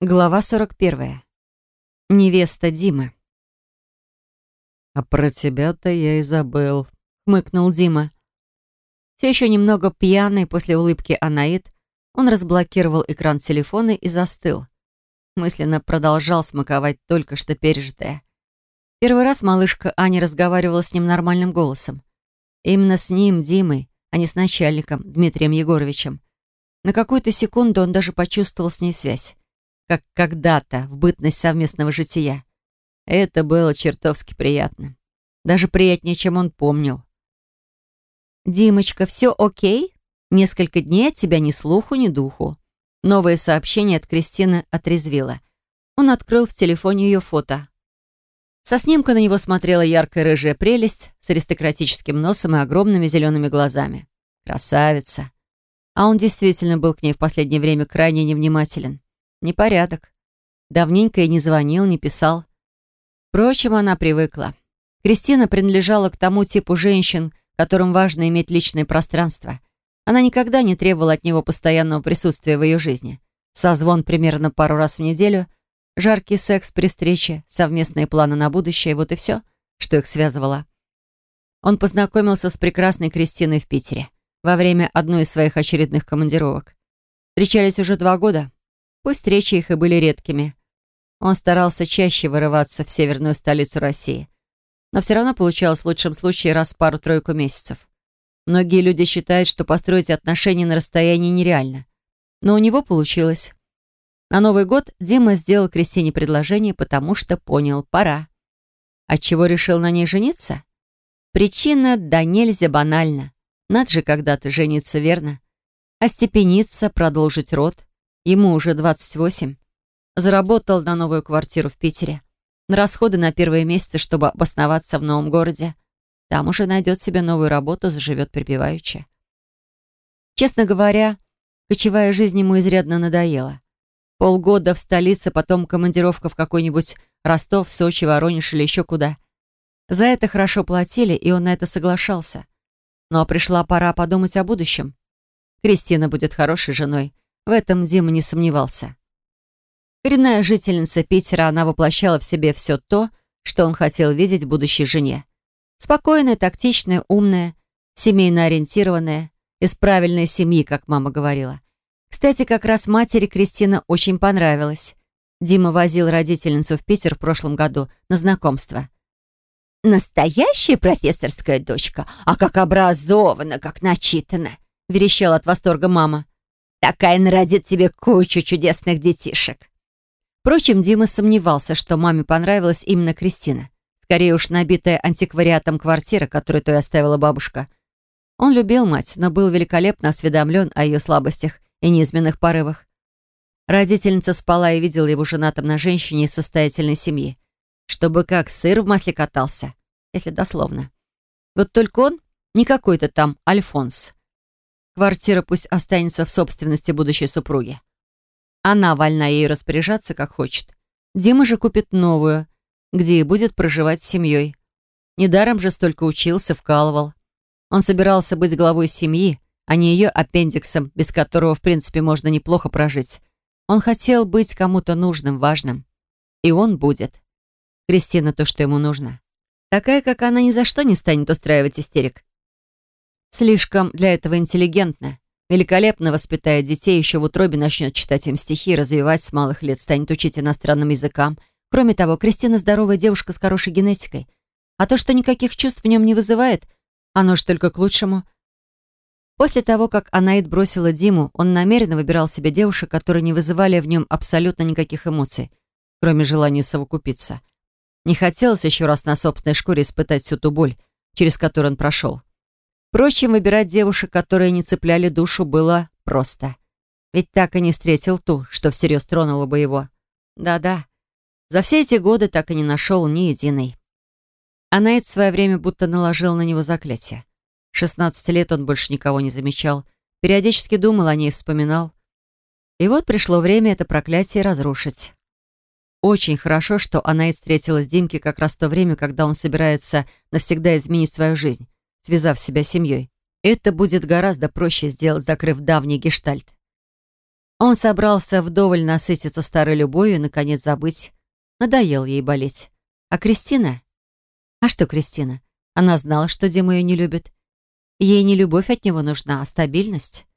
Глава 41. Невеста Димы. «А про тебя-то я и забыл», — хмыкнул Дима. Все еще немного пьяный после улыбки Анаит, он разблокировал экран телефона и застыл. Мысленно продолжал смаковать только что пережитое. Первый раз малышка Аня разговаривала с ним нормальным голосом. Именно с ним, Димой, а не с начальником, Дмитрием Егоровичем. На какую-то секунду он даже почувствовал с ней связь как когда-то, в бытность совместного жития. Это было чертовски приятно. Даже приятнее, чем он помнил. «Димочка, все окей? Несколько дней от тебя ни слуху, ни духу». Новое сообщение от Кристины отрезвило. Он открыл в телефоне ее фото. Со снимка на него смотрела яркая рыжая прелесть с аристократическим носом и огромными зелеными глазами. Красавица. А он действительно был к ней в последнее время крайне невнимателен. Непорядок. Давненько и не звонил, не писал. Впрочем, она привыкла. Кристина принадлежала к тому типу женщин, которым важно иметь личное пространство. Она никогда не требовала от него постоянного присутствия в ее жизни. Созвон примерно пару раз в неделю, жаркий секс при встрече, совместные планы на будущее — вот и все, что их связывало. Он познакомился с прекрасной Кристиной в Питере во время одной из своих очередных командировок. Встречались уже два года, Пусть встречи их и были редкими. Он старался чаще вырываться в северную столицу России. Но все равно получалось в лучшем случае раз в пару-тройку месяцев. Многие люди считают, что построить отношения на расстоянии нереально. Но у него получилось. На Новый год Дима сделал Кристине предложение, потому что понял, пора. Отчего решил на ней жениться? Причина да нельзя банальна. Надо же когда-то жениться, верно? Остепениться, продолжить род. Ему уже 28. Заработал на новую квартиру в Питере. На расходы на первые месяцы, чтобы обосноваться в новом городе. Там уже найдет себе новую работу, заживет припеваючи. Честно говоря, кочевая жизнь ему изрядно надоела. Полгода в столице, потом командировка в какой-нибудь Ростов, Сочи, Воронеж или еще куда. За это хорошо платили, и он на это соглашался. Но пришла пора подумать о будущем. Кристина будет хорошей женой, в этом Дима не сомневался. Коренная жительница Питера, она воплощала в себе все то, что он хотел видеть в будущей жене. Спокойная, тактичная, умная, семейно ориентированная, из правильной семьи, как мама говорила. Кстати, как раз матери Кристина очень понравилась. Дима возил родительницу в Питер в прошлом году на знакомство. «Настоящая профессорская дочка, а как образована, как начитана!» верещала от восторга мама. Такая народит тебе кучу чудесных детишек». Впрочем, Дима сомневался, что маме понравилась именно Кристина. Скорее уж набитая антиквариатом квартира, которую той оставила бабушка. Он любил мать, но был великолепно осведомлен о ее слабостях и неизменных порывах. Родительница спала и видела его женатым на женщине из состоятельной семьи. Чтобы как сыр в масле катался, если дословно. Вот только он не какой-то там Альфонс. Квартира пусть останется в собственности будущей супруги. Она вольна ею распоряжаться, как хочет. Дима же купит новую, где и будет проживать с семьей. Недаром же столько учился, вкалывал. Он собирался быть главой семьи, а не ее аппендиксом, без которого, в принципе, можно неплохо прожить. Он хотел быть кому-то нужным, важным. И он будет. Кристина то, что ему нужно. Такая, как она, ни за что не станет устраивать истерик. Слишком для этого интеллигентна. Великолепно воспитает детей, еще в утробе начнет читать им стихи, развивать с малых лет, станет учить иностранным языкам. Кроме того, Кристина здоровая девушка с хорошей генетикой. А то, что никаких чувств в нем не вызывает, оно ж только к лучшему. После того, как Анаид бросила Диму, он намеренно выбирал себе девушек, которые не вызывали в нем абсолютно никаких эмоций, кроме желания совокупиться. Не хотелось еще раз на собственной шкуре испытать всю ту боль, через которую он прошел. Впрочем, выбирать девушек, которые не цепляли душу, было просто. Ведь так и не встретил ту, что всерьез тронула бы его. Да-да, за все эти годы так и не нашел ни единой. А Найт в свое время будто наложил на него заклятие. 16 лет он больше никого не замечал, периодически думал о ней, вспоминал. И вот пришло время это проклятие разрушить. Очень хорошо, что Анаит встретилась с Димке как раз в то время, когда он собирается навсегда изменить свою жизнь связав себя семьей. Это будет гораздо проще сделать, закрыв давний гештальт. Он собрался вдоволь насытиться старой любовью и, наконец, забыть. Надоел ей болеть. А Кристина? А что Кристина? Она знала, что Дима ее не любит. Ей не любовь от него нужна, а стабильность.